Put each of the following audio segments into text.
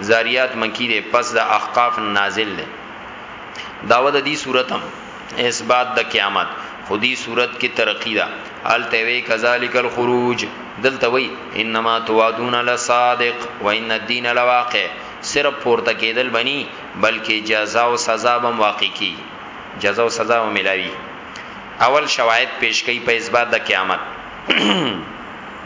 ذاریات مکی دی پس د احقاف نازل دی داوه د دې صورت هم اثبات د قیامت خودی صورت کې ترقی ده ال توی کذالک الخروج دلته وی انما توعدون لصادق وان الدین لواقع صرف پورته کېدل بني بلکې جزاء او سزا به واقع کی جزاء او سزا او ملاوي اول شواهد پیش کړي په اثبات د قیامت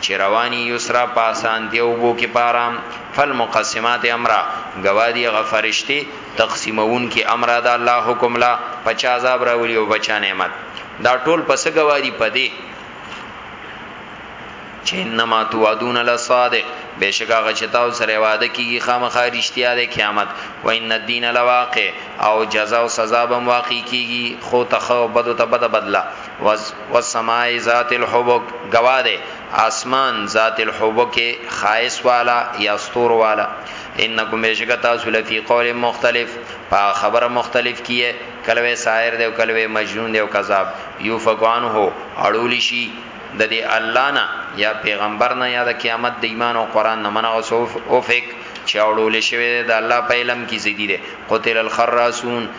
چې رواني یسرا په اسانتیا اوبو کې په ارام فالمقسمات امرا ګوادي هغه فرشتي تقسیمون کې امرا د الله حکم لا پچا عذاب راولي او بچا نعمت دا ټول پس ګوادي پدې چې انما توعدون لصادق بشکا غچتاو سره وعده کیږي خامخا رښتیا ده قیامت و ان الدین لواقع او جزاء او سزا بم واقع کیږي خو تخو بدو ته بد بدلا والسماء ذات الحبک گواه ده آسمان ذات الحبک خائص والا یا ستور والا انکم بیشک تاسو لفی قول مختلف پا خبر مختلف کیه کلوه سائر ده کلوه مجنون ده کذاب یوفقان هو اړولی شي د دې الله نه یا پیغمبر نه یا د قیامت د ایمان او قران نه منع او سوف او فک چې اورول شوی د الله په علم کې زیدي ده قتل الخراسون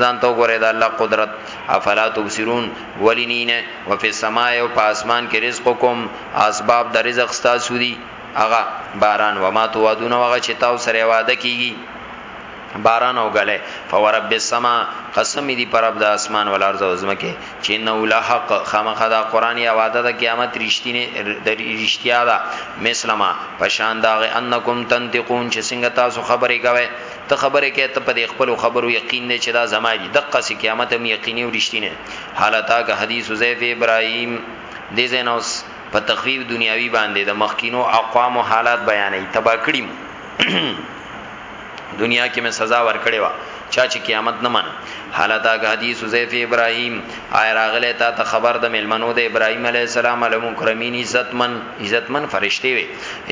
ځان ته وګوره د الله قدرت افلا تبصرون ولینین او فی السماء او په اسمان کې رزقکم اسباب د رزق تاسو دی اغه باران و ما توعدون وغه چې تاسو سره وعده کیږي باران او غله فورب السما قسم دی پر رب د اسمان ول ارض او زمکه چې نو لحق خامخ دا قران یا وعده د قیامت رښتینه د رښتیا دا مسلمه پشان دا انکم تنتقون چې څنګه تاسو خبرې کوي ته خبرې کوې ته په دې خپلو خبرو یقین دی چې دا زما دي دقسې قیامت هم یقیني او رښتینی دی هل اتاک حدیث ضیف ابراهیم دې ځای نه اوس په تخفیف دنیاوي باندې د مخکینو اقوامو حالات بیانوي تباه کړي مو دنیا کې مې سزا ورکړې وه چا چې قیامت نه منه هل اتاک حدیث ضیف ابراهیم آیا راغلی تا ته خبر د ملمنو د ابراهیم علی السلام علم کرمین عزتمن عزتمن فرشتي وي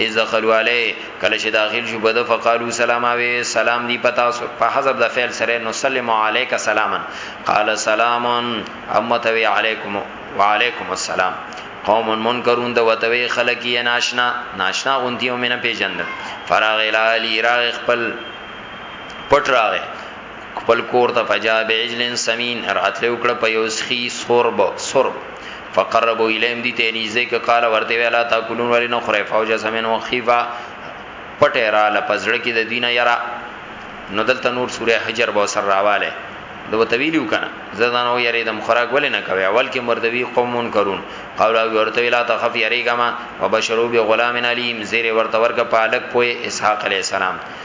اذ دخلوا علی کله چې داخل شو بده فقالو سلام او سلام دی پتا سو په حذف د فعل سره نو سلام علیک سلاما قال سلام امتوی علیکم وعلیکم السلام قوم منکرون د وتوی خلق یې ناشنا ناشنا غونتی او مینه پیجن فراغ الی راغ خپل پټ راغ خپل کور ته فجا بعجل سمین راتلو کړه په یو سخی سورب سورب فقربو الیم دی ته نږدې ک قال ورته ویلا تا کولون ولی نه خره فوج سمین او خیفا پټه را لپزړه کې د دینه یرا نو دلته نور سوره حجر به سر راواله دو طویلیو کنه زدان او یری دم خوراک ولې نه کوي اول کې مردوی قوم منکرون قال او ورته ویلا ته خف یریګما وبشرو بغلام علیم زیر ورته ورګه پالک پوی اسحاق علی السلام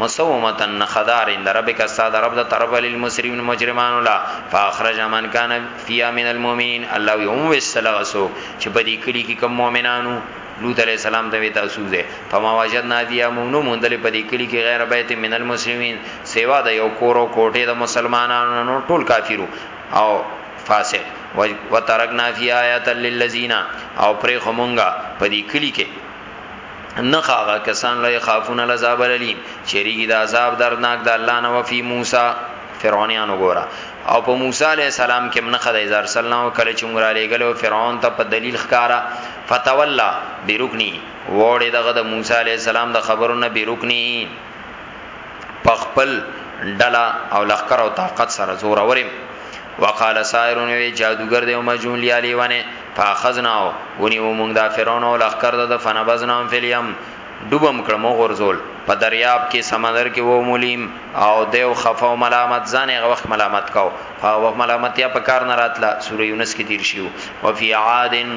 مسومتا نخدار عند ربک استاد رب د طرف للمسرمین مجرمان لا فاخرج من کان فیا من المؤمنین الله یوم وسلغسو چې په دې کلی کې کوم مؤمنانو لوط علیہ السلام ته تاسو ده فما وجدنا فیها مونو مندل په دې کلی کې غیر بیت من المسلمین سیوا د یو کورو کوټه د مسلمانانو نو ټول کافرو او فاسق وترکنا فی آیات للذین او پرې خمونګه په دې کلی کې نخ هغه کسان لای خافون العذاب الیم چریږي د عذاب دردناک د الله نه وفي موسی فرعونیان وګوره او په موسی علی السلام کې منخ د هزار سلام کله چې مور علی ګلو فرعون ته په دلیل ښکارا فتولا بیرکنی وړه دغه د موسی علی السلام د خبرونه بیرکنی پخپل ډلا او لخر او طاقت سره زور اورم وقال سائرون وی جادوګر دی او مجنون لیالی ونه فاخذناو ونی و مونږ دا فرعون او لخر د فنبذناهم فلیم ډوبم کړم غرزول په دریاب کې سمندر کې و مولیم او دیو خفاو ملامت ځان هغه وخت ملامت کاو هغه وخت ملامت یا په کار نه راتله سوره یونس کې تیر شیو او فی عادن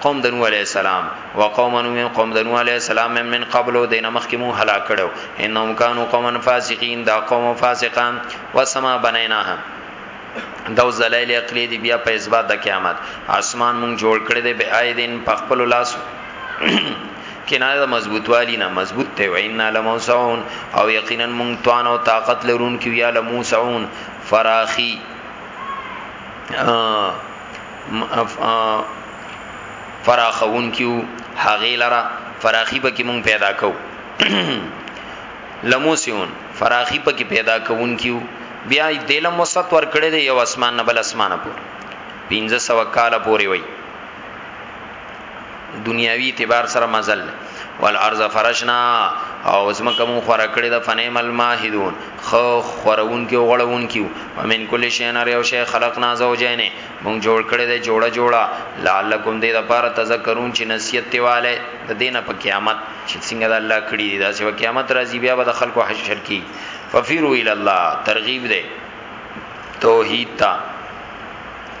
قوم د نوح علی السلام وقوم نوح قوم د نوح علی السلام من قبل دینه مخکې مو هلاک کړو انهم کانوا قوما فاسقین دا قوم فاسقان وسما بنیناها دا زلایل عقلی دی بیا په اثبات د قیامت اسمان مونږ جوړ کړی دی به ایدین په خپل لاس کنایه د مضبوطوالی نه مضبوط ته وینا لموسعون او یقینا مونږ توان او طاقت لرون کیو یا لموسعون فراخی فراخونکي وو هغه لره فراخي په کې مونږ پیدا کو لموسیون فراخي په کې پیدا کوونکي وو بیا یې د لم وسط ور کړی دی یو اسمان نه بل اسمانه پور 1500 کاله پورې وای دنیاوی اعتبار سره مزل والارض فرشنا او زمکه مون خورا کړی د فنیم الماهدون خو خورون کې وغړون کې ومن کل شین ار یو شی خلقنا زوجین مون جوړ کړی د جوړه جوړه لعلکم دې د پاره تذکرون چې نصیحت دیواله د دینه په قیامت چې څنګه د الله کړی دا چې په قیامت راځي بیا به د خلکو حشر کی ففیرو الی الله ترغیب ده توحید ته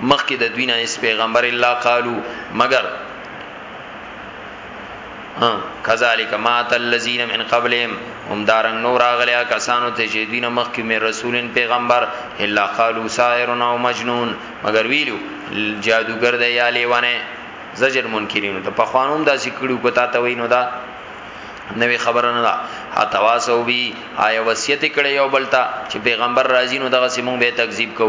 مخکې د دوی نه اس پیغمبر الا قالو مگر ها کذالک ما تل الذین من قبلهم هم دارنګ نو راغلیا کسانو ته چې دین مخ کې مې رسولین پیغمبر الا قالو ساحر او مجنون مگر ویلو جادوګر دی یا لیوانه زجر منکرینو ته په خوانوم داسې کړو کو تا ته وینو دا نوې خبره نه ده اتواسو بي آیا وصیت کړي یو بلتا چې پیغمبر راځي نو دغه سیمون به تکذیب کو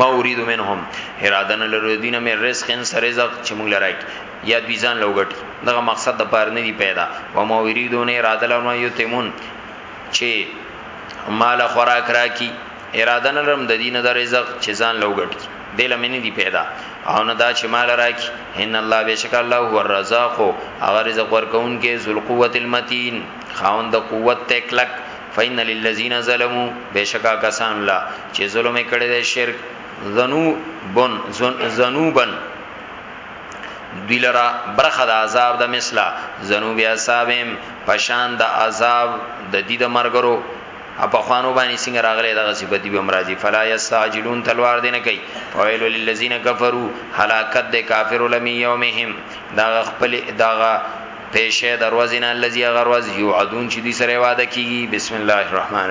ما اريد منهم اراده نه لرو دینه مې رزق ان سر رزق چې موږ لراي یا دوی ځان لوګټ دغه مقصد د پاره نه دی پیدا و ما اريد نه اراده لرم یتمون چې مال خوراک راکی اراده نه لرم د دینه د رزق چې ځان لوګټ دل مې نه دی پیدا او نه دا چې مال راکی ان الله بشک الله هو الرزاق او رزق ورکون کې ذل قوت المتين خاوند قوت ته کلک فین للذین ظلمو بشکا کسان لا چې ظلم کړي د شرک ذنوبن ذنوبن دلرا برخه د عذاب د مثلا ذنوب اصحابهم پشان د عذاب د دې د مرګرو په خوانو باندې څنګه راغلي دغه صفتی به مرادي فلا یستعجلون تلوار دینه کوي فویل للذین کفروا هلاکت د کافر لم یومهم دا خپل داغه پیشه دروازه نه الذي غرواز یوعدون چې دوی سره وعده کیږي بسم الله الرحمن